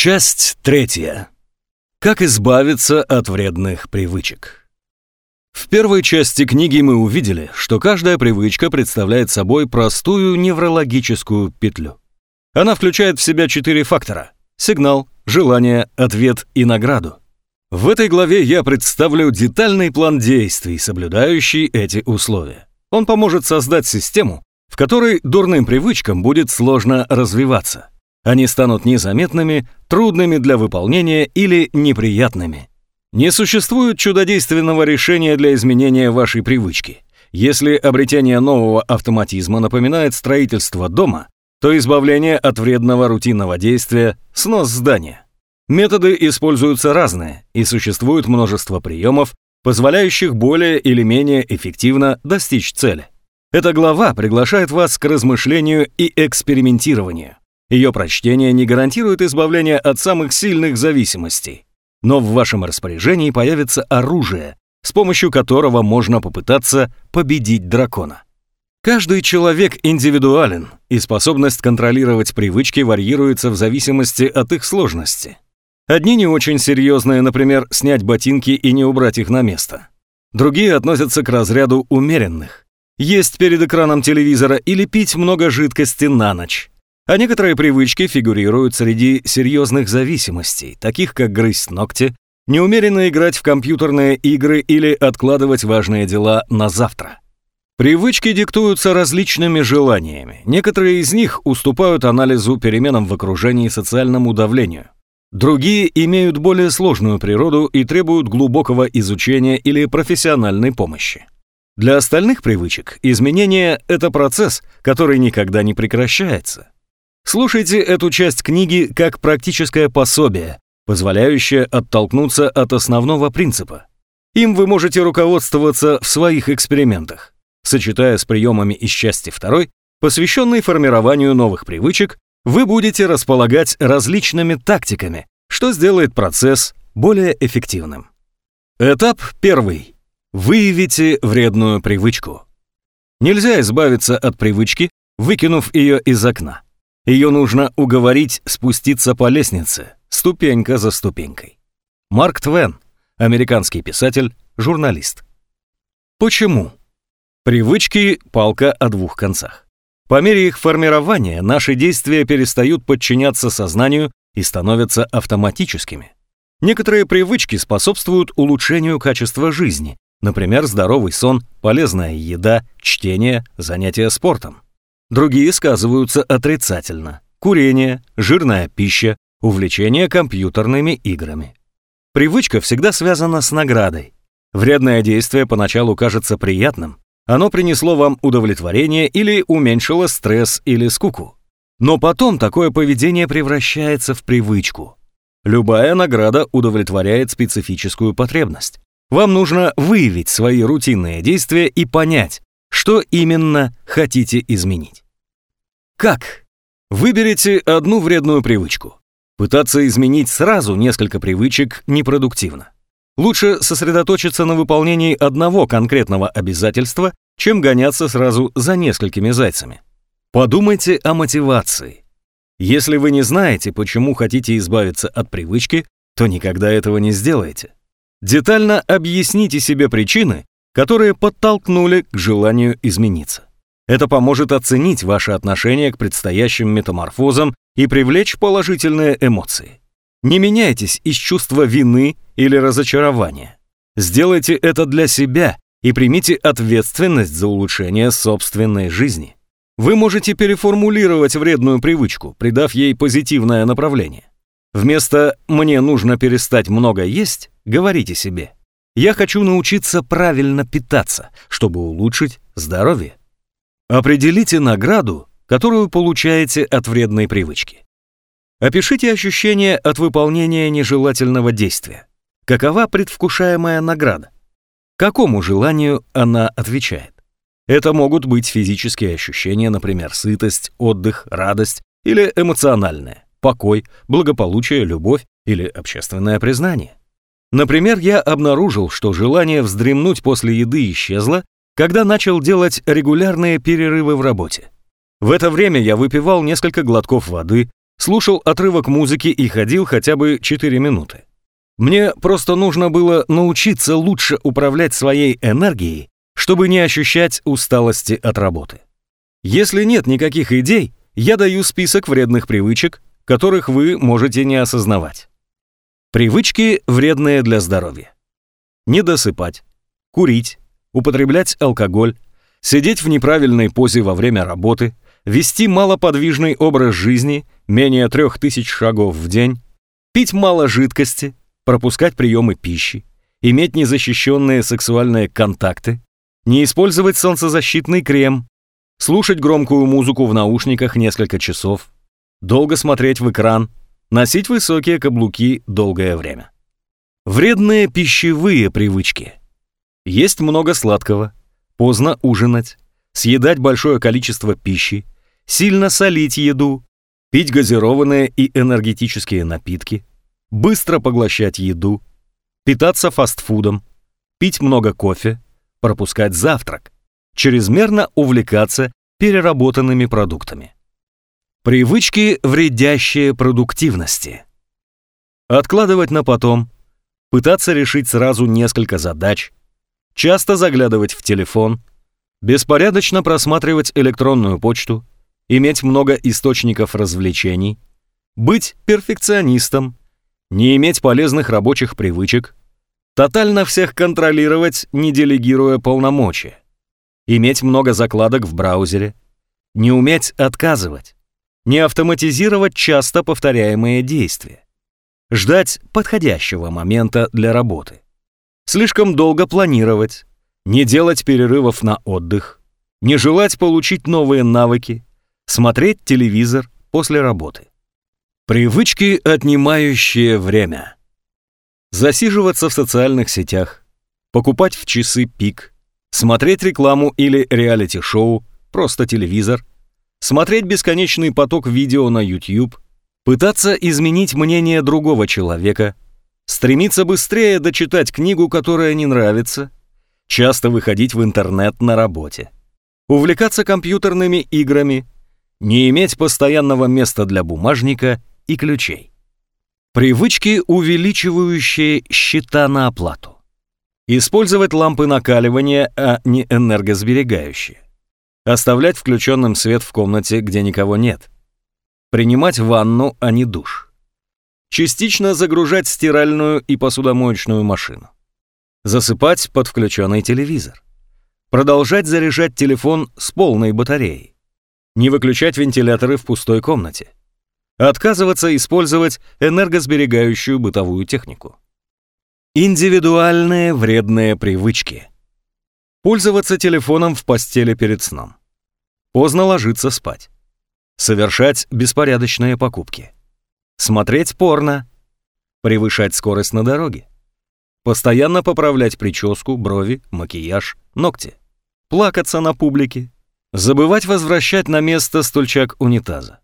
Часть третья. Как избавиться от вредных привычек. В первой части книги мы увидели, что каждая привычка представляет собой простую неврологическую петлю. Она включает в себя четыре фактора – сигнал, желание, ответ и награду. В этой главе я представлю детальный план действий, соблюдающий эти условия. Он поможет создать систему, в которой дурным привычкам будет сложно развиваться – они станут незаметными, трудными для выполнения или неприятными. Не существует чудодейственного решения для изменения вашей привычки. Если обретение нового автоматизма напоминает строительство дома, то избавление от вредного рутинного действия – снос здания. Методы используются разные, и существует множество приемов, позволяющих более или менее эффективно достичь цели. Эта глава приглашает вас к размышлению и экспериментированию. Ее прочтение не гарантирует избавление от самых сильных зависимостей. Но в вашем распоряжении появится оружие, с помощью которого можно попытаться победить дракона. Каждый человек индивидуален, и способность контролировать привычки варьируется в зависимости от их сложности. Одни не очень серьезные, например, снять ботинки и не убрать их на место. Другие относятся к разряду умеренных. Есть перед экраном телевизора или пить много жидкости на ночь. А некоторые привычки фигурируют среди серьезных зависимостей, таких как грызть ногти, неумеренно играть в компьютерные игры или откладывать важные дела на завтра. Привычки диктуются различными желаниями. Некоторые из них уступают анализу переменам в окружении и социальному давлению. Другие имеют более сложную природу и требуют глубокого изучения или профессиональной помощи. Для остальных привычек изменение – это процесс, который никогда не прекращается. Слушайте эту часть книги как практическое пособие, позволяющее оттолкнуться от основного принципа. Им вы можете руководствоваться в своих экспериментах, сочетая с приемами из части 2, посвященной формированию новых привычек, вы будете располагать различными тактиками, что сделает процесс более эффективным. Этап первый. Выявите вредную привычку. Нельзя избавиться от привычки, выкинув ее из окна. Ее нужно уговорить спуститься по лестнице, ступенька за ступенькой. Марк Твен, американский писатель, журналист. Почему? Привычки – палка о двух концах. По мере их формирования наши действия перестают подчиняться сознанию и становятся автоматическими. Некоторые привычки способствуют улучшению качества жизни, например, здоровый сон, полезная еда, чтение, занятия спортом. Другие сказываются отрицательно. Курение, жирная пища, увлечение компьютерными играми. Привычка всегда связана с наградой. Вредное действие поначалу кажется приятным. Оно принесло вам удовлетворение или уменьшило стресс или скуку. Но потом такое поведение превращается в привычку. Любая награда удовлетворяет специфическую потребность. Вам нужно выявить свои рутинные действия и понять, что именно хотите изменить? Как? Выберите одну вредную привычку. Пытаться изменить сразу несколько привычек непродуктивно. Лучше сосредоточиться на выполнении одного конкретного обязательства, чем гоняться сразу за несколькими зайцами. Подумайте о мотивации. Если вы не знаете, почему хотите избавиться от привычки, то никогда этого не сделаете. Детально объясните себе причины, которые подтолкнули к желанию измениться. Это поможет оценить ваше отношение к предстоящим метаморфозам и привлечь положительные эмоции. Не меняйтесь из чувства вины или разочарования. Сделайте это для себя и примите ответственность за улучшение собственной жизни. Вы можете переформулировать вредную привычку, придав ей позитивное направление. Вместо «мне нужно перестать много есть» говорите себе я хочу научиться правильно питаться, чтобы улучшить здоровье. Определите награду, которую получаете от вредной привычки. Опишите ощущения от выполнения нежелательного действия. Какова предвкушаемая награда? Какому желанию она отвечает? Это могут быть физические ощущения, например, сытость, отдых, радость или эмоциональное, покой, благополучие, любовь или общественное признание. Например, я обнаружил, что желание вздремнуть после еды исчезло, когда начал делать регулярные перерывы в работе. В это время я выпивал несколько глотков воды, Слушал отрывок музыки и ходил хотя бы 4 минуты. Мне просто нужно было научиться лучше управлять своей энергией, чтобы не ощущать усталости от работы. Если нет никаких идей, я даю список вредных привычек, которых вы можете не осознавать. Привычки, вредные для здоровья. Не досыпать, курить, употреблять алкоголь, сидеть в неправильной позе во время работы, вести малоподвижный образ жизни, менее трех тысяч шагов в день, пить мало жидкости, пропускать приемы пищи, иметь незащищенные сексуальные контакты, не использовать солнцезащитный крем, слушать громкую музыку в наушниках несколько часов, долго смотреть в экран, носить высокие каблуки долгое время. Вредные пищевые привычки. Есть много сладкого, поздно ужинать, съедать большое количество пищи, сильно солить еду, пить газированные и энергетические напитки, быстро поглощать еду, питаться фастфудом, пить много кофе, пропускать завтрак, чрезмерно увлекаться переработанными продуктами. Привычки, вредящие продуктивности. Откладывать на потом, пытаться решить сразу несколько задач, часто заглядывать в телефон, беспорядочно просматривать электронную почту, иметь много источников развлечений, быть перфекционистом, не иметь полезных рабочих привычек, тотально всех контролировать, не делегируя полномочия, иметь много закладок в браузере, не уметь отказывать, не автоматизировать часто повторяемые действия, ждать подходящего момента для работы, слишком долго планировать, не делать перерывов на отдых, не желать получить новые навыки, смотреть телевизор после работы. Привычки, отнимающие время. Засиживаться в социальных сетях, покупать в часы пик, смотреть рекламу или реалити-шоу, просто телевизор, смотреть бесконечный поток видео на YouTube, пытаться изменить мнение другого человека, стремиться быстрее дочитать книгу, которая не нравится, часто выходить в интернет на работе, увлекаться компьютерными играми, не иметь постоянного места для бумажника и ключей. Привычки, увеличивающие счета на оплату. Использовать лампы накаливания, а не энергосберегающие. Оставлять включенным свет в комнате, где никого нет. Принимать ванну, а не душ. Частично загружать стиральную и посудомоечную машину. Засыпать под включенный телевизор. Продолжать заряжать телефон с полной батареей. Не выключать вентиляторы в пустой комнате. Отказываться использовать энергосберегающую бытовую технику. Индивидуальные вредные привычки. Пользоваться телефоном в постели перед сном. Поздно ложиться спать. Совершать беспорядочные покупки. Смотреть порно. Превышать скорость на дороге. Постоянно поправлять прическу, брови, макияж, ногти. Плакаться на публике. Забывать возвращать на место стульчак унитаза.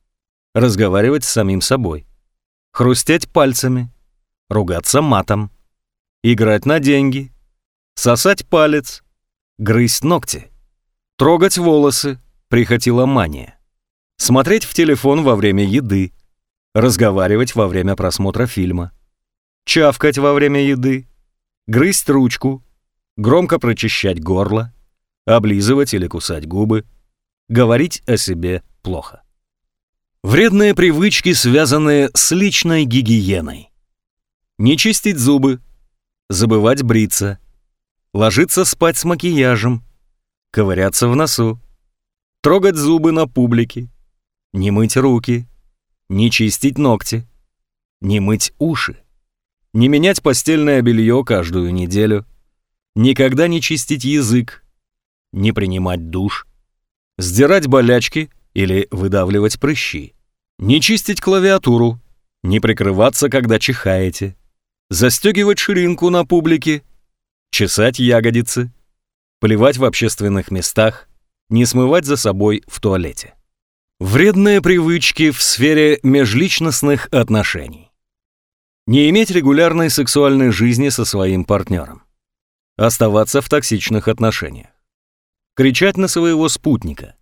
Разговаривать с самим собой. Хрустеть пальцами. Ругаться матом. Играть на деньги. Сосать палец. Грызть ногти. Трогать волосы прихотила мания. Смотреть в телефон во время еды, разговаривать во время просмотра фильма, чавкать во время еды, грызть ручку, громко прочищать горло, облизывать или кусать губы, говорить о себе плохо. Вредные привычки, связанные с личной гигиеной. Не чистить зубы, забывать бриться, ложиться спать с макияжем, ковыряться в носу, трогать зубы на публике, не мыть руки, не чистить ногти, не мыть уши, не менять постельное белье каждую неделю, никогда не чистить язык, не принимать душ, сдирать болячки или выдавливать прыщи, не чистить клавиатуру, не прикрываться, когда чихаете, застегивать ширинку на публике, чесать ягодицы, плевать в общественных местах, не смывать за собой в туалете. Вредные привычки в сфере межличностных отношений. Не иметь регулярной сексуальной жизни со своим партнером. Оставаться в токсичных отношениях. Кричать на своего спутника.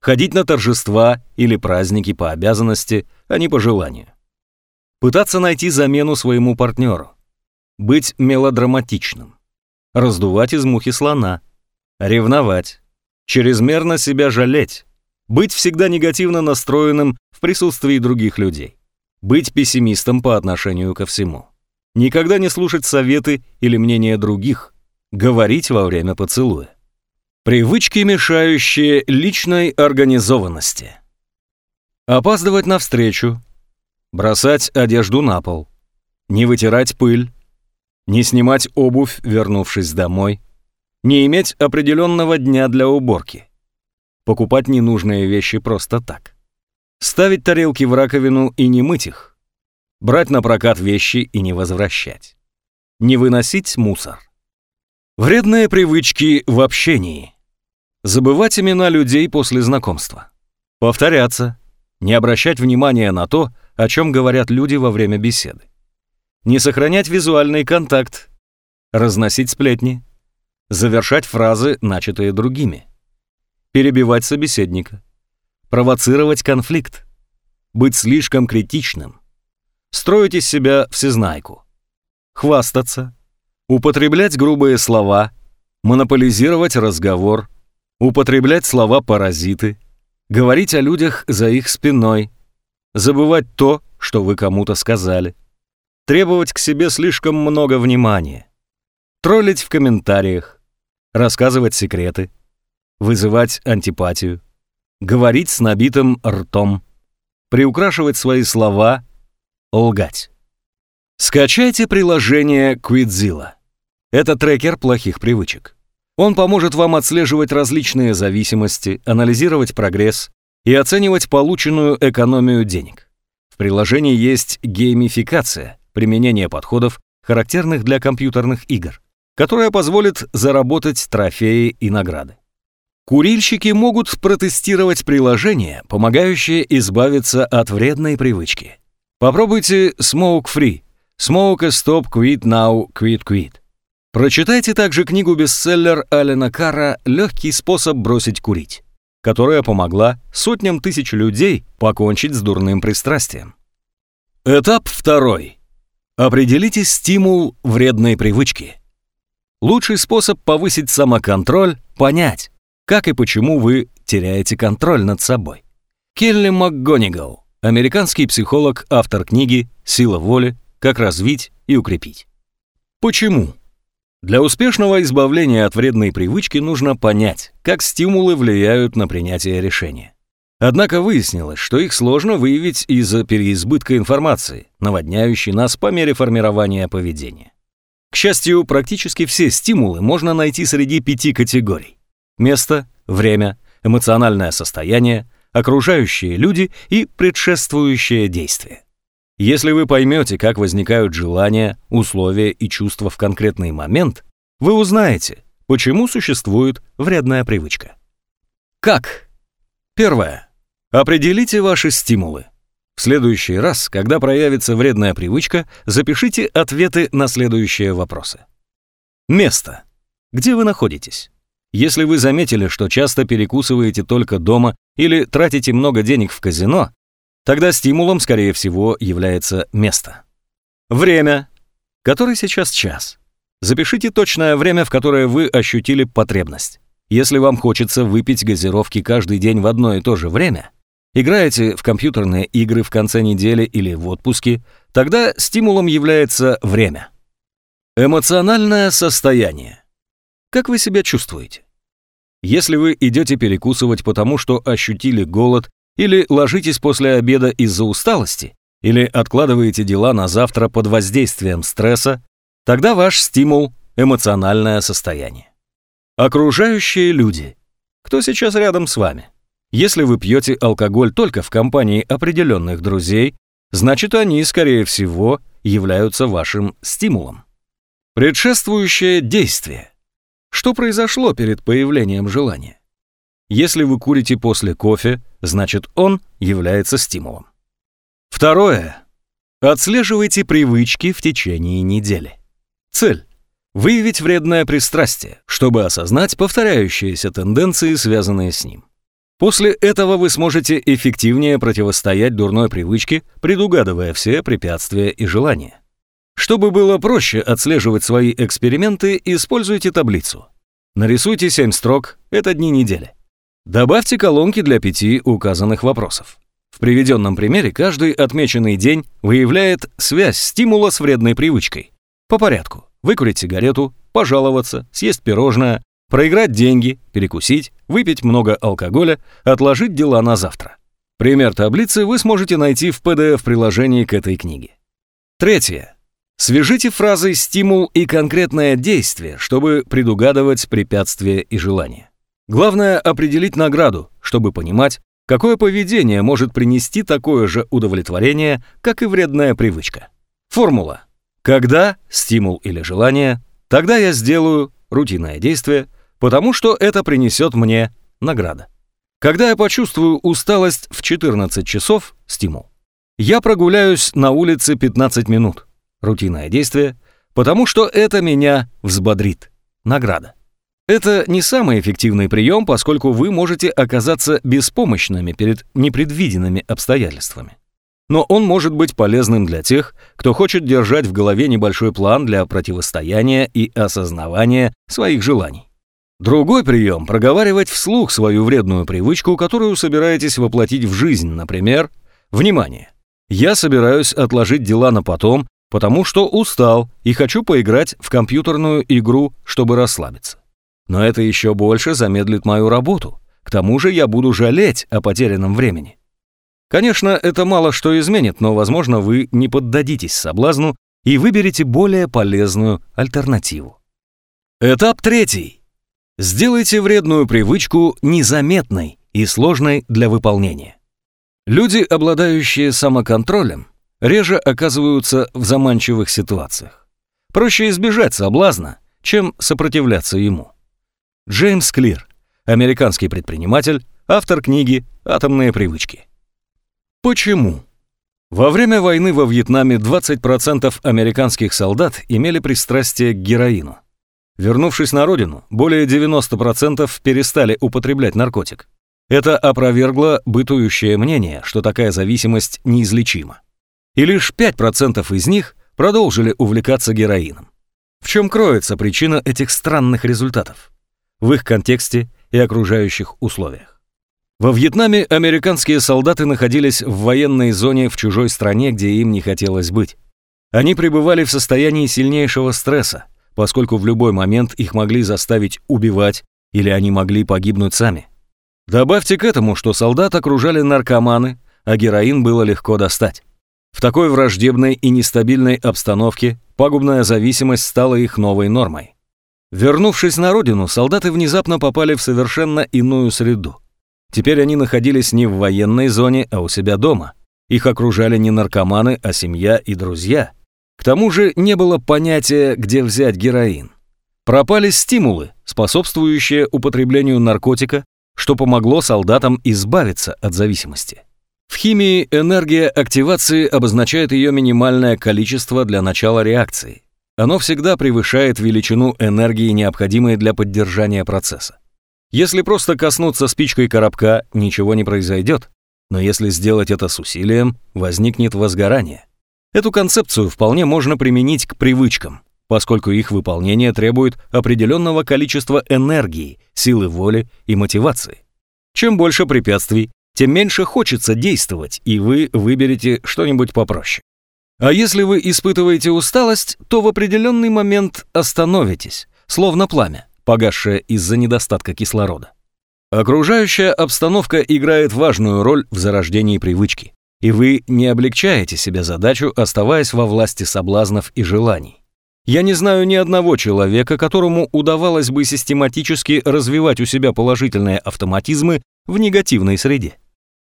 Ходить на торжества или праздники по обязанности, а не по желанию. Пытаться найти замену своему партнеру. Быть мелодраматичным. Раздувать из мухи слона. Ревновать. Чрезмерно себя жалеть. Быть всегда негативно настроенным в присутствии других людей. Быть пессимистом по отношению ко всему. Никогда не слушать советы или мнения других. Говорить во время поцелуя. Привычки, мешающие личной организованности. Опаздывать на встречу. Бросать одежду на пол. Не вытирать пыль. Не снимать обувь, вернувшись домой. Не иметь определенного дня для уборки. Покупать ненужные вещи просто так. Ставить тарелки в раковину и не мыть их. Брать на прокат вещи и не возвращать. Не выносить мусор. Вредные привычки в общении. Забывать имена людей после знакомства. Повторяться. Не обращать внимания на то, о чем говорят люди во время беседы. Не сохранять визуальный контакт. Разносить сплетни. Завершать фразы, начатые другими. Перебивать собеседника. Провоцировать конфликт. Быть слишком критичным. Строить из себя всезнайку. Хвастаться. Употреблять грубые слова. Монополизировать разговор употреблять слова-паразиты, говорить о людях за их спиной, забывать то, что вы кому-то сказали, требовать к себе слишком много внимания, троллить в комментариях, рассказывать секреты, вызывать антипатию, говорить с набитым ртом, приукрашивать свои слова, лгать. Скачайте приложение Quizilla. Это трекер плохих привычек. Он поможет вам отслеживать различные зависимости, анализировать прогресс и оценивать полученную экономию денег. В приложении есть геймификация, применение подходов, характерных для компьютерных игр, которая позволит заработать трофеи и награды. Курильщики могут протестировать приложение, помогающее избавиться от вредной привычки. Попробуйте Smoke Free, Smoke Stop Quit Now Quit Quit. Прочитайте также книгу-бестселлер Алена Кара «Легкий способ бросить курить», которая помогла сотням тысяч людей покончить с дурным пристрастием. Этап второй. Определите стимул вредной привычки. Лучший способ повысить самоконтроль – понять, как и почему вы теряете контроль над собой. Келли МакГонигал, американский психолог, автор книги «Сила воли. Как развить и укрепить». Почему? Для успешного избавления от вредной привычки нужно понять, как стимулы влияют на принятие решения. Однако выяснилось, что их сложно выявить из-за переизбытка информации, наводняющей нас по мере формирования поведения. К счастью, практически все стимулы можно найти среди пяти категорий. Место, время, эмоциональное состояние, окружающие люди и предшествующее действие. Если вы поймете, как возникают желания, условия и чувства в конкретный момент, вы узнаете, почему существует вредная привычка. Как? Первое. Определите ваши стимулы. В следующий раз, когда проявится вредная привычка, запишите ответы на следующие вопросы. Место. Где вы находитесь? Если вы заметили, что часто перекусываете только дома или тратите много денег в казино, Тогда стимулом, скорее всего, является место. Время. Который сейчас час. Запишите точное время, в которое вы ощутили потребность. Если вам хочется выпить газировки каждый день в одно и то же время, играете в компьютерные игры в конце недели или в отпуске, тогда стимулом является время. Эмоциональное состояние. Как вы себя чувствуете? Если вы идете перекусывать потому, что ощутили голод или ложитесь после обеда из-за усталости, или откладываете дела на завтра под воздействием стресса, тогда ваш стимул – эмоциональное состояние. Окружающие люди. Кто сейчас рядом с вами? Если вы пьете алкоголь только в компании определенных друзей, значит они, скорее всего, являются вашим стимулом. Предшествующее действие. Что произошло перед появлением желания? Если вы курите после кофе, значит он является стимулом. Второе. Отслеживайте привычки в течение недели. Цель. Выявить вредное пристрастие, чтобы осознать повторяющиеся тенденции, связанные с ним. После этого вы сможете эффективнее противостоять дурной привычке, предугадывая все препятствия и желания. Чтобы было проще отслеживать свои эксперименты, используйте таблицу. Нарисуйте 7 строк, это дни недели. Добавьте колонки для пяти указанных вопросов. В приведенном примере каждый отмеченный день выявляет связь стимула с вредной привычкой. По порядку. Выкурить сигарету, пожаловаться, съесть пирожное, проиграть деньги, перекусить, выпить много алкоголя, отложить дела на завтра. Пример таблицы вы сможете найти в PDF-приложении к этой книге. Третье. Свяжите фразы «стимул» и «конкретное действие», чтобы предугадывать препятствия и желания. Главное определить награду, чтобы понимать, какое поведение может принести такое же удовлетворение, как и вредная привычка. Формула. Когда стимул или желание, тогда я сделаю рутинное действие, потому что это принесет мне награда. Когда я почувствую усталость в 14 часов, стимул. Я прогуляюсь на улице 15 минут, рутинное действие, потому что это меня взбодрит, награда. Это не самый эффективный прием, поскольку вы можете оказаться беспомощными перед непредвиденными обстоятельствами. Но он может быть полезным для тех, кто хочет держать в голове небольшой план для противостояния и осознавания своих желаний. Другой прием – проговаривать вслух свою вредную привычку, которую собираетесь воплотить в жизнь, например, «Внимание! Я собираюсь отложить дела на потом, потому что устал и хочу поиграть в компьютерную игру, чтобы расслабиться. Но это еще больше замедлит мою работу. К тому же я буду жалеть о потерянном времени. Конечно, это мало что изменит, но, возможно, вы не поддадитесь соблазну и выберете более полезную альтернативу. Этап третий. Сделайте вредную привычку незаметной и сложной для выполнения. Люди, обладающие самоконтролем, реже оказываются в заманчивых ситуациях. Проще избежать соблазна, чем сопротивляться ему. Джеймс Клир, американский предприниматель, автор книги «Атомные привычки». Почему? Во время войны во Вьетнаме 20% американских солдат имели пристрастие к героину. Вернувшись на родину, более 90% перестали употреблять наркотик. Это опровергло бытующее мнение, что такая зависимость неизлечима. И лишь 5% из них продолжили увлекаться героином. В чем кроется причина этих странных результатов? в их контексте и окружающих условиях. Во Вьетнаме американские солдаты находились в военной зоне в чужой стране, где им не хотелось быть. Они пребывали в состоянии сильнейшего стресса, поскольку в любой момент их могли заставить убивать или они могли погибнуть сами. Добавьте к этому, что солдат окружали наркоманы, а героин было легко достать. В такой враждебной и нестабильной обстановке пагубная зависимость стала их новой нормой. Вернувшись на родину, солдаты внезапно попали в совершенно иную среду. Теперь они находились не в военной зоне, а у себя дома. Их окружали не наркоманы, а семья и друзья. К тому же не было понятия, где взять героин. Пропали стимулы, способствующие употреблению наркотика, что помогло солдатам избавиться от зависимости. В химии энергия активации обозначает ее минимальное количество для начала реакции. Оно всегда превышает величину энергии, необходимой для поддержания процесса. Если просто коснуться спичкой коробка, ничего не произойдет, но если сделать это с усилием, возникнет возгорание. Эту концепцию вполне можно применить к привычкам, поскольку их выполнение требует определенного количества энергии, силы воли и мотивации. Чем больше препятствий, тем меньше хочется действовать, и вы выберете что-нибудь попроще. А если вы испытываете усталость, то в определенный момент остановитесь, словно пламя, погасшее из-за недостатка кислорода. Окружающая обстановка играет важную роль в зарождении привычки, и вы не облегчаете себе задачу, оставаясь во власти соблазнов и желаний. Я не знаю ни одного человека, которому удавалось бы систематически развивать у себя положительные автоматизмы в негативной среде.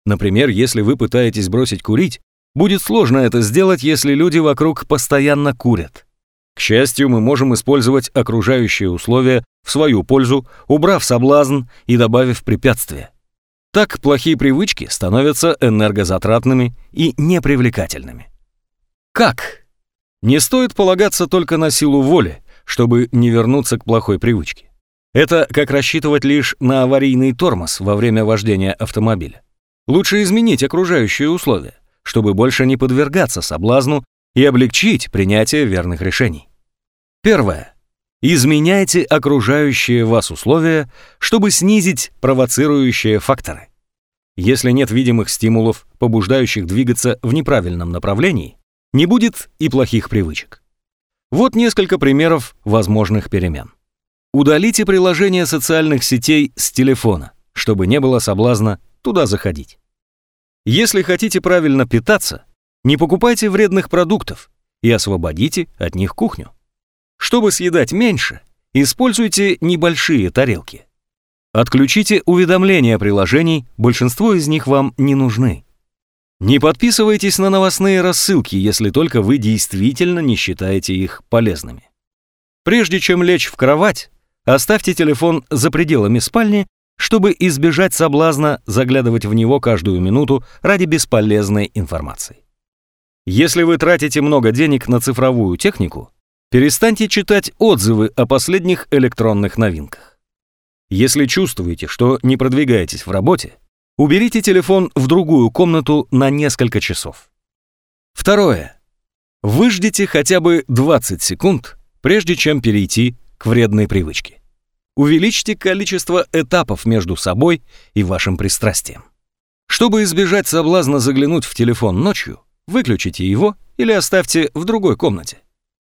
Например, если вы пытаетесь бросить курить, Будет сложно это сделать, если люди вокруг постоянно курят. Счастью, мы можем использовать окружающие условия в свою пользу, убрав соблазн и добавив препятствия. Так плохие привычки становятся энергозатратными и непривлекательными. Как? Не стоит полагаться только на силу воли, чтобы не вернуться к плохой привычке. Это как рассчитывать лишь на аварийный тормоз во время вождения автомобиля. Лучше изменить окружающие условия, чтобы больше не подвергаться соблазну и облегчить принятие верных решений. Первое. Изменяйте окружающие вас условия, чтобы снизить провоцирующие факторы. Если нет видимых стимулов, побуждающих двигаться в неправильном направлении, не будет и плохих привычек. Вот несколько примеров возможных перемен. Удалите приложение социальных сетей с телефона, чтобы не было соблазна туда заходить. Если хотите правильно питаться, не покупайте вредных продуктов и освободите от них кухню. Чтобы съедать меньше, используйте небольшие тарелки. Отключите уведомления приложений, большинство из них вам не нужны. Не подписывайтесь на новостные рассылки, если только вы действительно не считаете их полезными. Прежде чем лечь в кровать, Оставьте телефон за пределами спальни, чтобы избежать соблазна заглядывать в него каждую минуту ради бесполезной информации. Если вы тратите много денег на цифровую технику, перестаньте читать отзывы о последних электронных новинках. Если чувствуете, что не продвигаетесь в работе, уберите телефон в другую комнату на несколько часов. Второе. Выждите хотя бы 20 секунд, прежде чем перейти к вредной привычке. Увеличьте количество этапов между собой и вашим пристрастием. Чтобы избежать соблазна заглянуть в телефон ночью, выключите его или оставьте в другой комнате.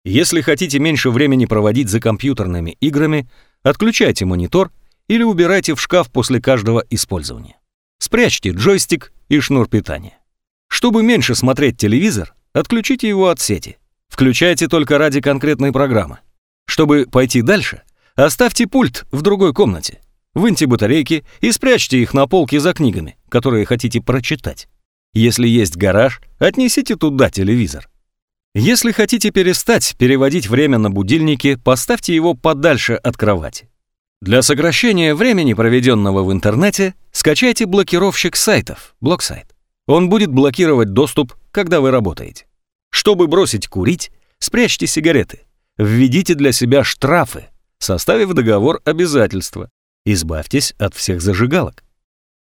Если хотите меньше времени проводить за компьютерными играми, отключайте монитор или убирайте в шкаф после каждого использования. Спрячьте джойстик и шнур питания. Чтобы меньше смотреть телевизор, отключите его от сети. Включайте только ради конкретной программы. Чтобы пойти дальше, оставьте пульт в другой комнате. Выньте батарейки и спрячьте их на полке за книгами, которые хотите прочитать. Если есть гараж, отнесите туда телевизор. Если хотите перестать переводить время на будильники, поставьте его подальше от кровати. Для сокращения времени, проведенного в интернете, скачайте блокировщик сайтов, блоксайт. Он будет блокировать доступ, когда вы работаете. Чтобы бросить курить, спрячьте сигареты. Введите для себя штрафы, составив договор обязательства. Избавьтесь от всех зажигалок.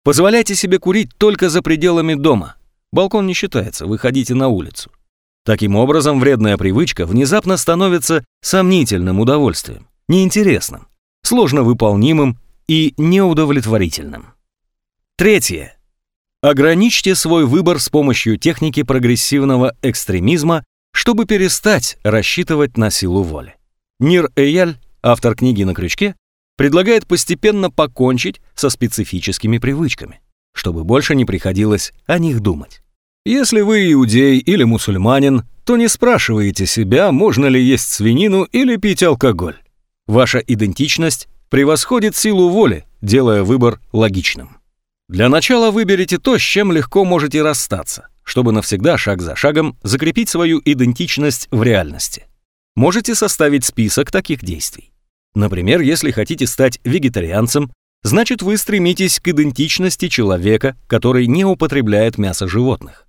Позволяйте себе курить только за пределами дома. Балкон не считается, выходите на улицу. Таким образом, вредная привычка внезапно становится сомнительным удовольствием, неинтересным, сложно выполнимым и неудовлетворительным. Третье. Ограничьте свой выбор с помощью техники прогрессивного экстремизма чтобы перестать рассчитывать на силу воли. Нир Эяль, автор книги «На крючке», предлагает постепенно покончить со специфическими привычками, чтобы больше не приходилось о них думать. Если вы иудей или мусульманин, то не спрашиваете себя, можно ли есть свинину или пить алкоголь. Ваша идентичность превосходит силу воли, делая выбор логичным. Для начала выберите то, с чем легко можете расстаться – чтобы навсегда шаг за шагом закрепить свою идентичность в реальности. Можете составить список таких действий. Например, если хотите стать вегетарианцем, значит вы стремитесь к идентичности человека, который не употребляет мясо животных.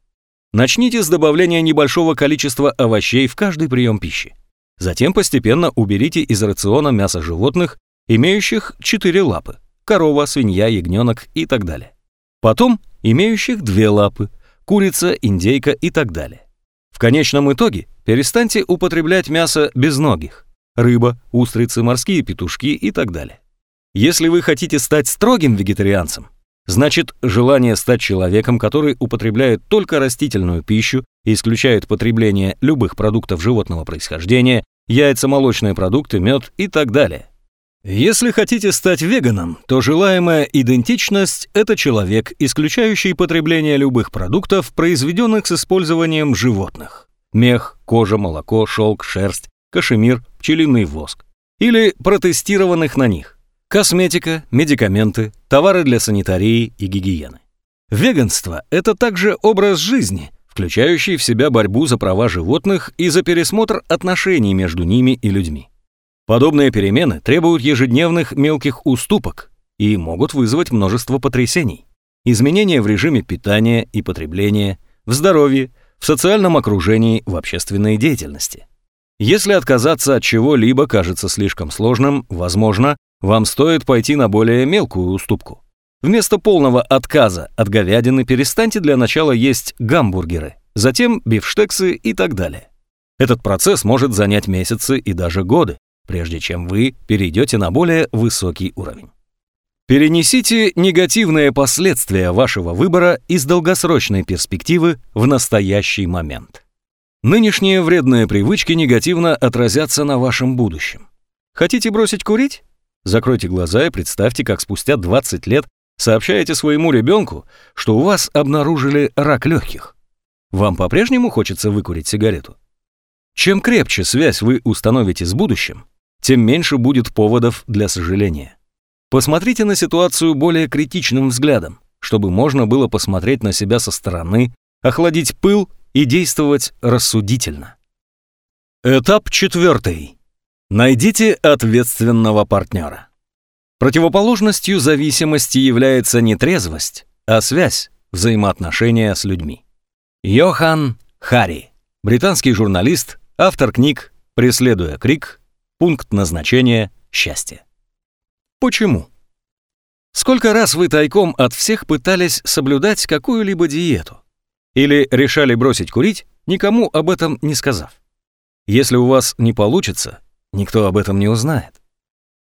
Начните с добавления небольшого количества овощей в каждый прием пищи. Затем постепенно уберите из рациона мясо животных, имеющих четыре лапы – корова, свинья, ягненок и так далее. Потом имеющих две лапы курица, индейка и так далее. В конечном итоге перестаньте употреблять мясо безногих, рыба, устрицы, морские петушки и так далее. Если вы хотите стать строгим вегетарианцем, значит желание стать человеком, который употребляет только растительную пищу и исключает потребление любых продуктов животного происхождения, яйца, молочные продукты, мед и так далее – если хотите стать веганом, то желаемая идентичность – это человек, исключающий потребление любых продуктов, произведенных с использованием животных. Мех, кожа, молоко, шелк, шерсть, кашемир, пчелиный воск. Или протестированных на них. Косметика, медикаменты, товары для санитарии и гигиены. Веганство – это также образ жизни, включающий в себя борьбу за права животных и за пересмотр отношений между ними и людьми. Подобные перемены требуют ежедневных мелких уступок и могут вызвать множество потрясений. Изменения в режиме питания и потребления, в здоровье, в социальном окружении, в общественной деятельности. Если отказаться от чего-либо кажется слишком сложным, возможно, вам стоит пойти на более мелкую уступку. Вместо полного отказа от говядины перестаньте для начала есть гамбургеры, затем бифштексы и так далее. Этот процесс может занять месяцы и даже годы, прежде чем вы перейдете на более высокий уровень. Перенесите негативные последствия вашего выбора из долгосрочной перспективы в настоящий момент. Нынешние вредные привычки негативно отразятся на вашем будущем. Хотите бросить курить? Закройте глаза и представьте, как спустя 20 лет сообщаете своему ребенку, что у вас обнаружили рак легких. Вам по-прежнему хочется выкурить сигарету? Чем крепче связь вы установите с будущим, тем меньше будет поводов для сожаления. Посмотрите на ситуацию более критичным взглядом, чтобы можно было посмотреть на себя со стороны, охладить пыл и действовать рассудительно. Этап четвертый. Найдите ответственного партнера. Противоположностью зависимости является не трезвость, а связь, взаимоотношения с людьми. Йохан Хари, британский журналист, автор книг «Преследуя крик», пункт назначения «Счастье». Почему? Сколько раз вы тайком от всех пытались соблюдать какую-либо диету? Или решали бросить курить, никому об этом не сказав? Если у вас не получится, никто об этом не узнает.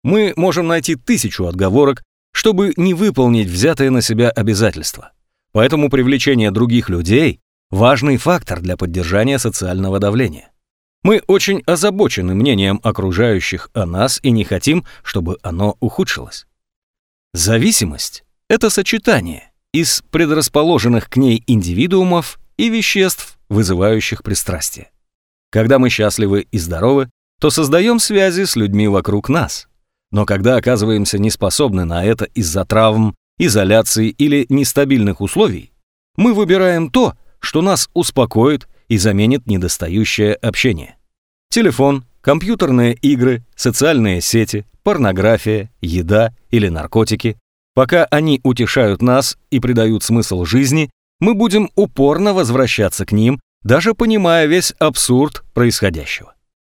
Мы можем найти тысячу отговорок, чтобы не выполнить взятые на себя обязательства. Поэтому привлечение других людей – важный фактор для поддержания социального давления. Мы очень озабочены мнением окружающих о нас и не хотим, чтобы оно ухудшилось. Зависимость – это сочетание из предрасположенных к ней индивидуумов и веществ, вызывающих пристрастие. Когда мы счастливы и здоровы, то создаем связи с людьми вокруг нас – но когда оказываемся неспособны на это из-за травм, изоляции или нестабильных условий, мы выбираем то, что нас успокоит и заменит недостающее общение. Телефон, компьютерные игры, социальные сети, порнография, еда или наркотики. Пока они утешают нас и придают смысл жизни, мы будем упорно возвращаться к ним, даже понимая весь абсурд происходящего.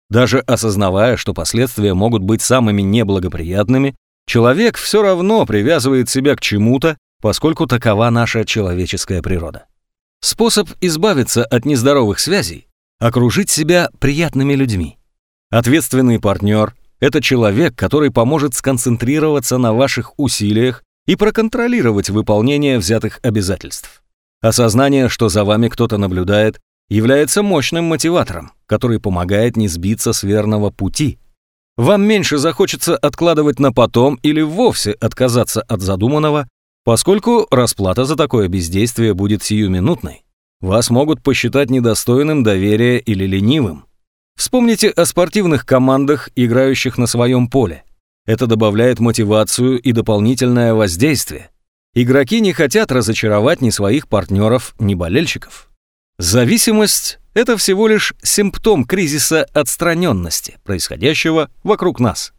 Даже осознавая, что последствия могут быть самыми неблагоприятными, человек все равно привязывает себя к чему-то, поскольку такова наша человеческая природа. Способ избавиться от нездоровых связей – окружить себя приятными людьми. Ответственный партнер – это человек, который поможет сконцентрироваться на ваших усилиях и проконтролировать выполнение взятых обязательств. Осознание, что за вами кто-то наблюдает, является мощным мотиватором, который помогает не сбиться с верного пути. Вам меньше захочется откладывать на потом или вовсе отказаться от задуманного, поскольку расплата за такое бездействие будет сиюминутной. Вас могут посчитать недостойным доверия или ленивым. Вспомните о спортивных командах, играющих на своем поле. Это добавляет мотивацию и дополнительное воздействие. Игроки не хотят разочаровать ни своих партнеров, ни болельщиков. Зависимость – это всего лишь симптом кризиса отстраненности, происходящего вокруг нас.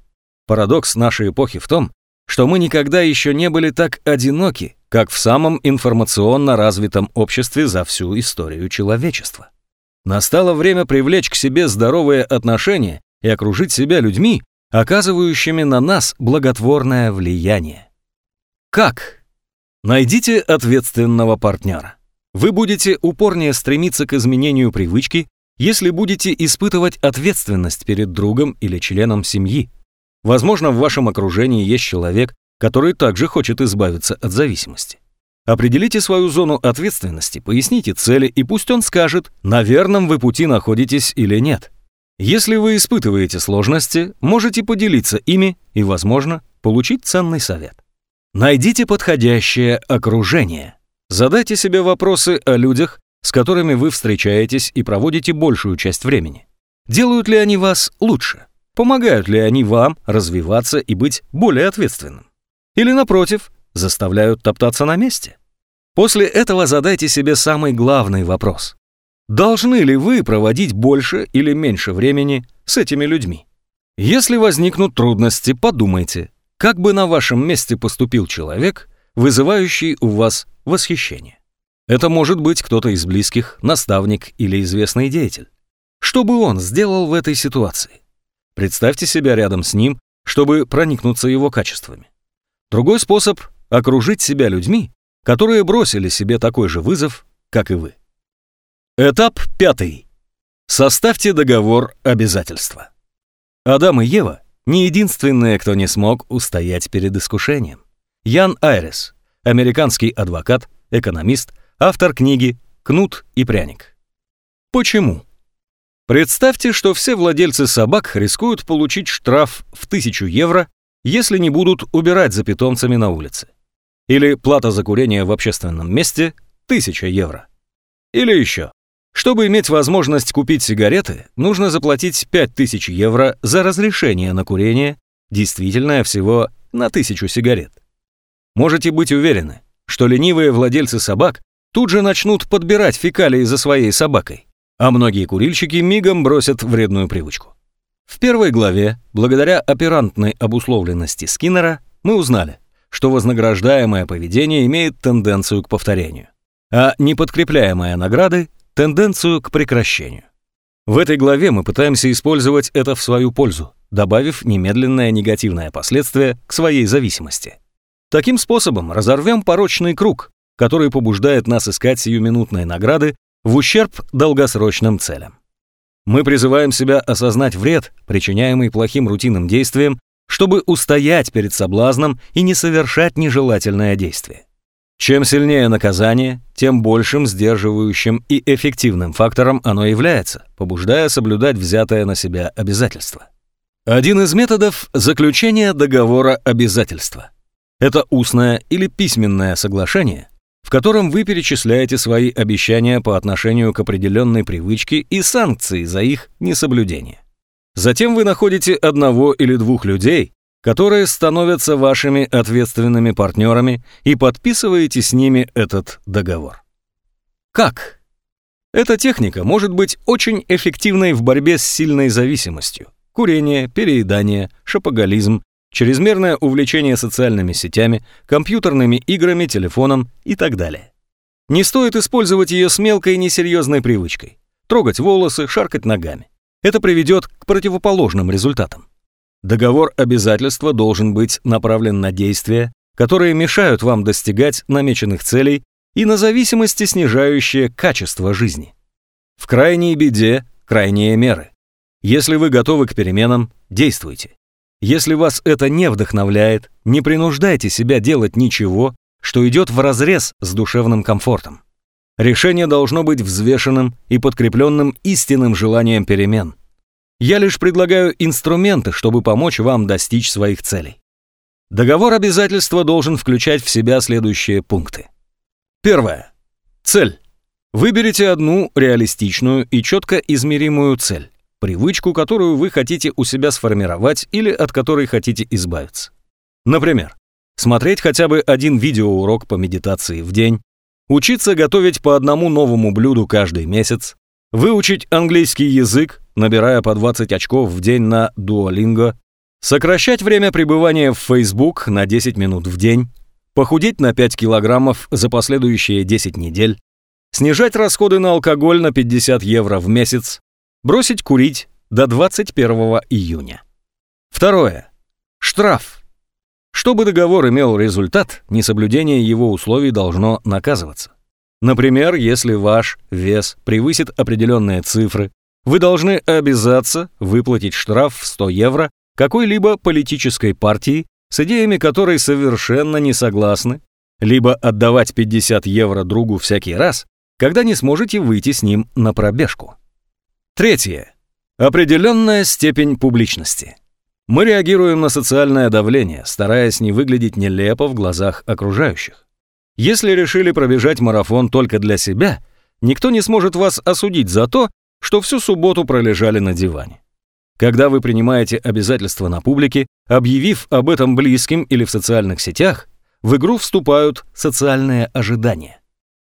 Парадокс нашей эпохи в том, что мы никогда еще не были так одиноки, как в самом информационно развитом обществе за всю историю человечества. Настало время привлечь к себе здоровые отношения и окружить себя людьми, оказывающими на нас благотворное влияние. Как? Найдите ответственного партнера. Вы будете упорнее стремиться к изменению привычки, если будете испытывать ответственность перед другом или членом семьи. Возможно, в вашем окружении есть человек, который также хочет избавиться от зависимости. Определите свою зону ответственности, поясните цели, и пусть он скажет, на верном вы пути находитесь или нет. Если вы испытываете сложности, можете поделиться ими и, возможно, получить ценный совет. Найдите подходящее окружение. Задайте себе вопросы о людях, с которыми вы встречаетесь и проводите большую часть времени. Делают ли они вас лучше? Помогают ли они вам развиваться и быть более ответственным? Или, напротив, заставляют топтаться на месте? После этого задайте себе самый главный вопрос. Должны ли вы проводить больше или меньше времени с этими людьми? Если возникнут трудности, подумайте, как бы на вашем месте поступил человек, вызывающий у вас восхищение. Это может быть кто-то из близких, наставник или известный деятель. Что бы он сделал в этой ситуации? Представьте себя рядом с ним, чтобы проникнуться его качествами. Другой способ — окружить себя людьми, которые бросили себе такой же вызов, как и вы. Этап пятый. Составьте договор обязательства. Адам и Ева не единственные, кто не смог устоять перед искушением. Ян Айрес, американский адвокат, экономист, автор книги «Кнут и пряник». Почему? Представьте, что все владельцы собак рискуют получить штраф в 1000 евро, если не будут убирать за питомцами на улице. Или плата за курение в общественном месте – 1000 евро. Или еще. Чтобы иметь возможность купить сигареты, нужно заплатить 5000 евро за разрешение на курение, действительное всего на 1000 сигарет. Можете быть уверены, что ленивые владельцы собак тут же начнут подбирать фекалии за своей собакой, а многие курильщики мигом бросят вредную привычку. В первой главе, благодаря оперантной обусловленности Скиннера, мы узнали, что вознаграждаемое поведение имеет тенденцию к повторению, а неподкрепляемое награды – тенденцию к прекращению. В этой главе мы пытаемся использовать это в свою пользу, добавив немедленное негативное последствие к своей зависимости. Таким способом разорвем порочный круг, который побуждает нас искать сиюминутные награды в ущерб долгосрочным целям. Мы призываем себя осознать вред, причиняемый плохим рутинным действием, чтобы устоять перед соблазном и не совершать нежелательное действие. Чем сильнее наказание, тем большим сдерживающим и эффективным фактором оно является, побуждая соблюдать взятое на себя обязательство. Один из методов – заключение договора обязательства. Это устное или письменное соглашение, в котором вы перечисляете свои обещания по отношению к определенной привычке и санкции за их несоблюдение. Затем вы находите одного или двух людей, которые становятся вашими ответственными партнерами и подписываете с ними этот договор. Как? Эта техника может быть очень эффективной в борьбе с сильной зависимостью. Курение, переедание, шопоголизм, чрезмерное увлечение социальными сетями, компьютерными играми, телефоном и так далее. Не стоит использовать ее с мелкой несерьезной привычкой. Трогать волосы, шаркать ногами. Это приведет к противоположным результатам. Договор обязательства должен быть направлен на действия, которые мешают вам достигать намеченных целей и на зависимости, снижающие качество жизни. В крайней беде – крайние меры. Если вы готовы к переменам, действуйте. Если вас это не вдохновляет, не принуждайте себя делать ничего, что идет вразрез с душевным комфортом. Решение должно быть взвешенным и подкрепленным истинным желанием перемен. Я лишь предлагаю инструменты, чтобы помочь вам достичь своих целей. Договор обязательства должен включать в себя следующие пункты. Первое. Цель. Выберите одну реалистичную и четко измеримую цель привычку, которую вы хотите у себя сформировать или от которой хотите избавиться. Например, смотреть хотя бы один видеоурок по медитации в день, учиться готовить по одному новому блюду каждый месяц, выучить английский язык, набирая по 20 очков в день на Duolingo, сокращать время пребывания в Facebook на 10 минут в день, похудеть на 5 килограммов за последующие 10 недель, снижать расходы на алкоголь на 50 евро в месяц, Бросить курить до 21 июня. Второе. Штраф. Чтобы договор имел результат, несоблюдение его условий должно наказываться. Например, если ваш вес превысит определенные цифры, вы должны обязаться выплатить штраф в 100 евро какой-либо политической партии, с идеями которой совершенно не согласны, либо отдавать 50 евро другу всякий раз, когда не сможете выйти с ним на пробежку. Третье. Определенная степень публичности. Мы реагируем на социальное давление, стараясь не выглядеть нелепо в глазах окружающих. Если решили пробежать марафон только для себя, никто не сможет вас осудить за то, что всю субботу пролежали на диване. Когда вы принимаете обязательства на публике, объявив об этом близким или в социальных сетях, в игру вступают социальные ожидания.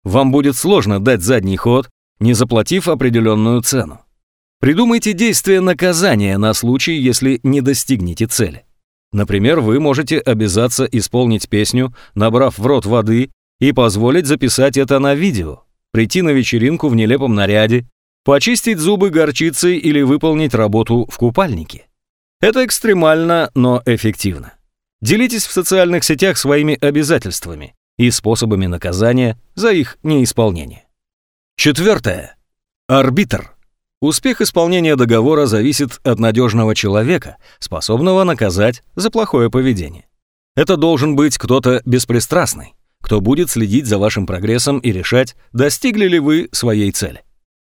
Вам будет сложно дать задний ход, не заплатив определенную цену. Придумайте действие наказания на случай, если не достигнете цели. Например, вы можете обязаться исполнить песню, набрав в рот воды, и позволить записать это на видео, прийти на вечеринку в нелепом наряде, почистить зубы горчицей или выполнить работу в купальнике. Это экстремально, но эффективно. Делитесь в социальных сетях своими обязательствами и способами наказания за их неисполнение. Четвертое. Арбитр. Успех исполнения договора зависит от надежного человека, способного наказать за плохое поведение. Это должен быть кто-то беспристрастный, кто будет следить за вашим прогрессом и решать, достигли ли вы своей цели.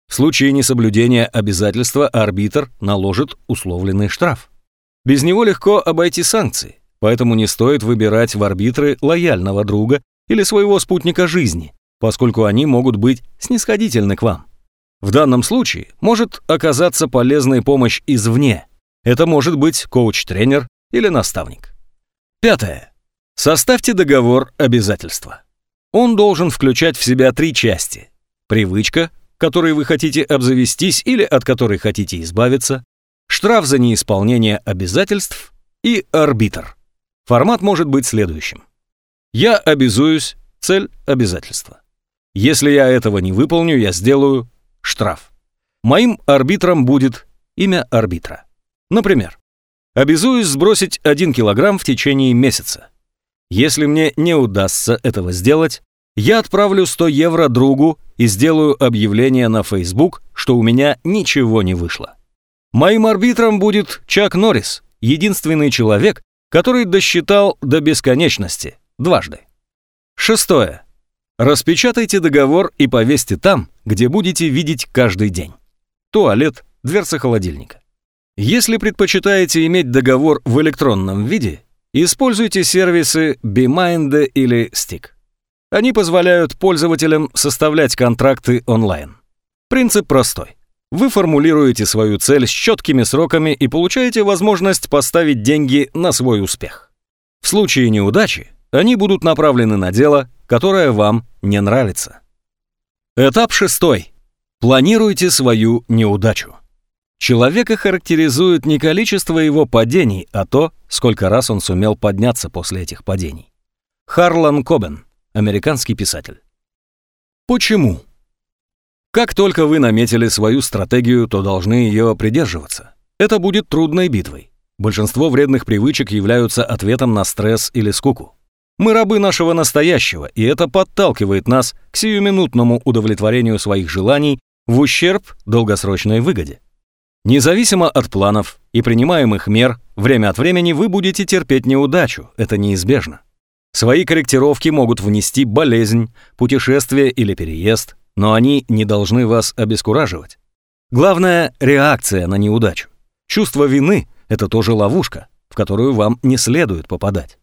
В случае несоблюдения обязательства арбитр наложит условленный штраф. Без него легко обойти санкции, поэтому не стоит выбирать в арбитры лояльного друга или своего спутника жизни, поскольку они могут быть снисходительны к вам. В данном случае может оказаться полезной помощь извне. Это может быть коуч-тренер или наставник. Пятое. Составьте договор обязательства. Он должен включать в себя три части. Привычка, которой вы хотите обзавестись или от которой хотите избавиться, штраф за неисполнение обязательств и арбитр. Формат может быть следующим. Я обязуюсь, цель обязательства. Если я этого не выполню, я сделаю штраф. Моим арбитром будет имя арбитра. Например, обязуюсь сбросить 1 килограмм в течение месяца. Если мне не удастся этого сделать, я отправлю 100 евро другу и сделаю объявление на Facebook, что у меня ничего не вышло. Моим арбитром будет Чак Норрис, единственный человек, который досчитал до бесконечности дважды. Шестое. Распечатайте договор и повесьте там, где будете видеть каждый день. Туалет, дверца холодильника. Если предпочитаете иметь договор в электронном виде, используйте сервисы BeMind или Stick. Они позволяют пользователям составлять контракты онлайн. Принцип простой. Вы формулируете свою цель с четкими сроками и получаете возможность поставить деньги на свой успех. В случае неудачи они будут направлены на дело, которое вам не нравится. Этап шестой. Планируйте свою неудачу. Человека характеризует не количество его падений, а то, сколько раз он сумел подняться после этих падений. Харлан Кобен, американский писатель. Почему? Как только вы наметили свою стратегию, то должны ее придерживаться. Это будет трудной битвой. Большинство вредных привычек являются ответом на стресс или скуку. Мы рабы нашего настоящего, и это подталкивает нас к сиюминутному удовлетворению своих желаний в ущерб долгосрочной выгоде. Независимо от планов и принимаемых мер, время от времени вы будете терпеть неудачу, это неизбежно. Свои корректировки могут внести болезнь, путешествие или переезд, но они не должны вас обескураживать. Главное – реакция на неудачу. Чувство вины – это тоже ловушка, в которую вам не следует попадать.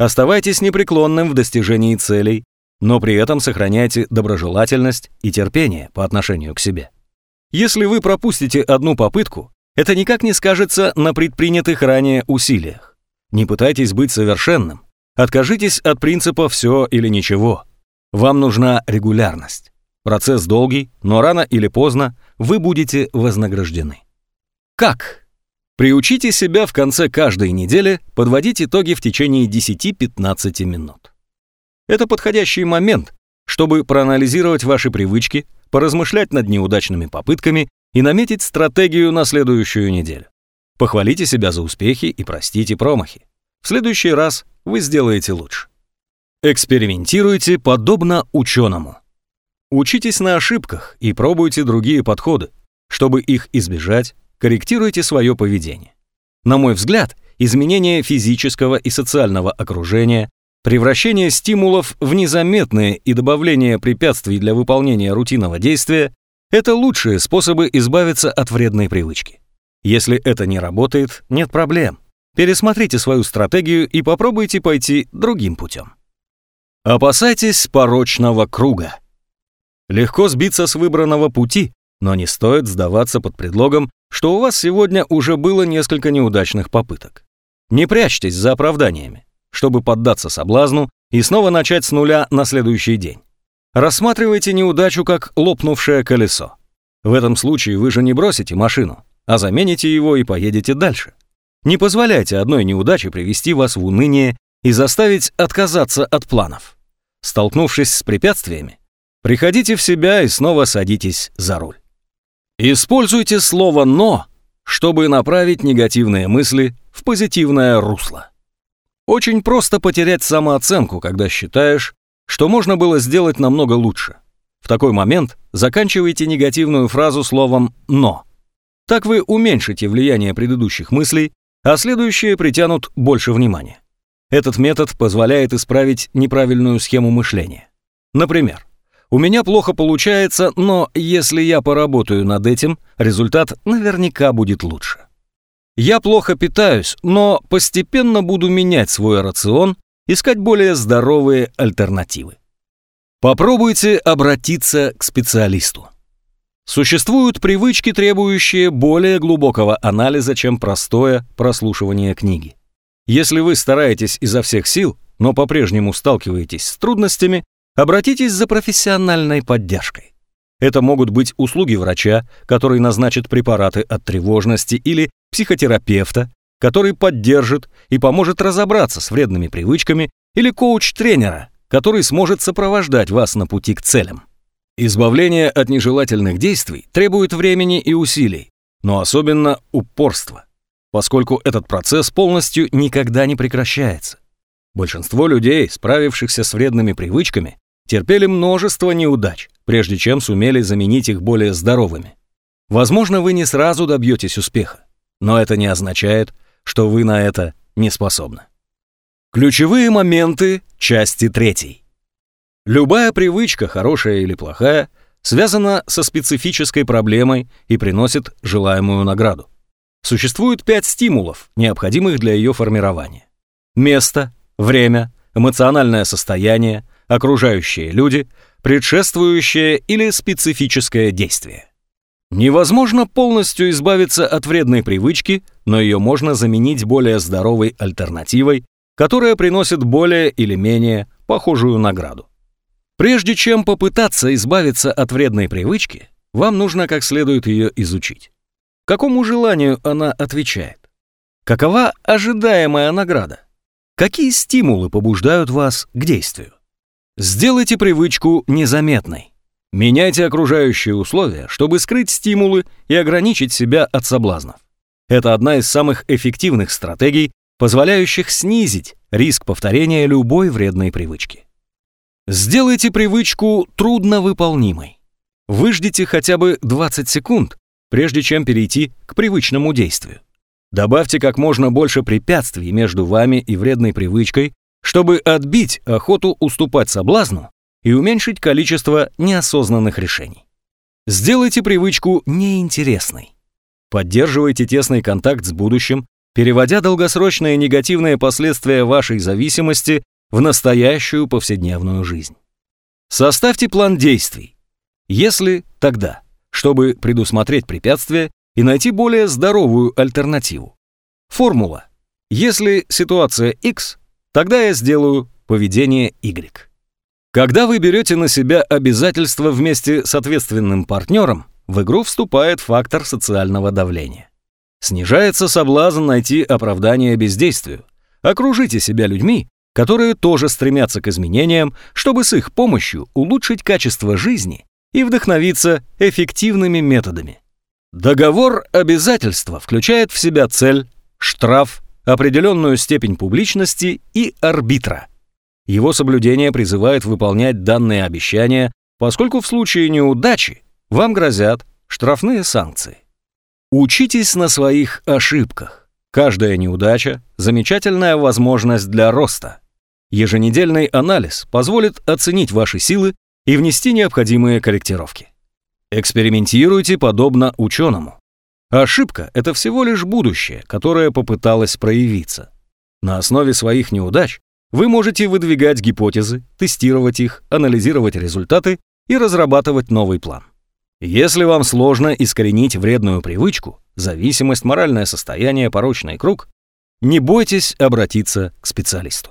Оставайтесь непреклонным в достижении целей, но при этом сохраняйте доброжелательность и терпение по отношению к себе. Если вы пропустите одну попытку, это никак не скажется на предпринятых ранее усилиях. Не пытайтесь быть совершенным. Откажитесь от принципа «все или ничего». Вам нужна регулярность. Процесс долгий, но рано или поздно вы будете вознаграждены. Как? Приучите себя в конце каждой недели подводить итоги в течение 10-15 минут. Это подходящий момент, чтобы проанализировать ваши привычки, поразмышлять над неудачными попытками и наметить стратегию на следующую неделю. Похвалите себя за успехи и простите промахи. В следующий раз вы сделаете лучше. Экспериментируйте подобно ученому. Учитесь на ошибках и пробуйте другие подходы. Чтобы их избежать, корректируйте свое поведение. На мой взгляд, изменение физического и социального окружения, превращение стимулов в незаметные и добавление препятствий для выполнения рутинного действия – это лучшие способы избавиться от вредной привычки. Если это не работает, нет проблем. Пересмотрите свою стратегию и попробуйте пойти другим путем. Опасайтесь порочного круга. Легко сбиться с выбранного пути, но не стоит сдаваться под предлогом, что у вас сегодня уже было несколько неудачных попыток. Не прячьтесь за оправданиями, чтобы поддаться соблазну и снова начать с нуля на следующий день. Рассматривайте неудачу как лопнувшее колесо. В этом случае вы же не бросите машину, а замените его и поедете дальше. Не позволяйте одной неудаче привести вас в уныние и заставить отказаться от планов. Столкнувшись с препятствиями, приходите в себя и снова садитесь за руль. Используйте слово «но», чтобы направить негативные мысли в позитивное русло. Очень просто потерять самооценку, когда считаешь, что можно было сделать намного лучше. В такой момент заканчивайте негативную фразу словом «но». Так вы уменьшите влияние предыдущих мыслей, а следующие притянут больше внимания. Этот метод позволяет исправить неправильную схему мышления. Например, у меня плохо получается, но если я поработаю над этим, результат наверняка будет лучше. Я плохо питаюсь, но постепенно буду менять свой рацион, искать более здоровые альтернативы. Попробуйте обратиться к специалисту. Существуют привычки, требующие более глубокого анализа, чем простое прослушивание книги. Если вы стараетесь изо всех сил, но по-прежнему сталкиваетесь с трудностями, обратитесь за профессиональной поддержкой. Это могут быть услуги врача, который назначит препараты от тревожности, или психотерапевта, который поддержит и поможет разобраться с вредными привычками, или коуч-тренера, который сможет сопровождать вас на пути к целям. Избавление от нежелательных действий требует времени и усилий, но особенно упорства поскольку этот процесс полностью никогда не прекращается. Большинство людей, справившихся с вредными привычками, терпели множество неудач, прежде чем сумели заменить их более здоровыми. Возможно, вы не сразу добьетесь успеха, но это не означает, что вы на это не способны. Ключевые моменты части третьей. Любая привычка, хорошая или плохая, связана со специфической проблемой и приносит желаемую награду. Существует пять стимулов, необходимых для ее формирования. Место, время, эмоциональное состояние, окружающие люди, предшествующее или специфическое действие. Невозможно полностью избавиться от вредной привычки, но ее можно заменить более здоровой альтернативой, которая приносит более или менее похожую награду. Прежде чем попытаться избавиться от вредной привычки, вам нужно как следует ее изучить. Какому желанию она отвечает? Какова ожидаемая награда? Какие стимулы побуждают вас к действию? Сделайте привычку незаметной. Меняйте окружающие условия, чтобы скрыть стимулы и ограничить себя от соблазнов. Это одна из самых эффективных стратегий, позволяющих снизить риск повторения любой вредной привычки. Сделайте привычку трудновыполнимой. Выждите хотя бы 20 секунд, прежде чем перейти к привычному действию. Добавьте как можно больше препятствий между вами и вредной привычкой, чтобы отбить охоту уступать соблазну и уменьшить количество неосознанных решений. Сделайте привычку неинтересной. Поддерживайте тесный контакт с будущим, переводя долгосрочные негативные последствия вашей зависимости в настоящую повседневную жизнь. Составьте план действий. Если тогда чтобы предусмотреть препятствия и найти более здоровую альтернативу. Формула. Если ситуация X, тогда я сделаю поведение Y. Когда вы берете на себя обязательства вместе с ответственным партнером, в игру вступает фактор социального давления. Снижается соблазн найти оправдание бездействию. Окружите себя людьми, которые тоже стремятся к изменениям, чтобы с их помощью улучшить качество жизни и вдохновиться эффективными методами. Договор обязательства включает в себя цель, штраф, определенную степень публичности и арбитра. Его соблюдение призывает выполнять данные обещания, поскольку в случае неудачи вам грозят штрафные санкции. Учитесь на своих ошибках. Каждая неудача – замечательная возможность для роста. Еженедельный анализ позволит оценить ваши силы и внести необходимые корректировки. Экспериментируйте подобно ученому. Ошибка – это всего лишь будущее, которое попыталось проявиться. На основе своих неудач вы можете выдвигать гипотезы, тестировать их, анализировать результаты и разрабатывать новый план. Если вам сложно искоренить вредную привычку, зависимость, моральное состояние, порочный круг, не бойтесь обратиться к специалисту.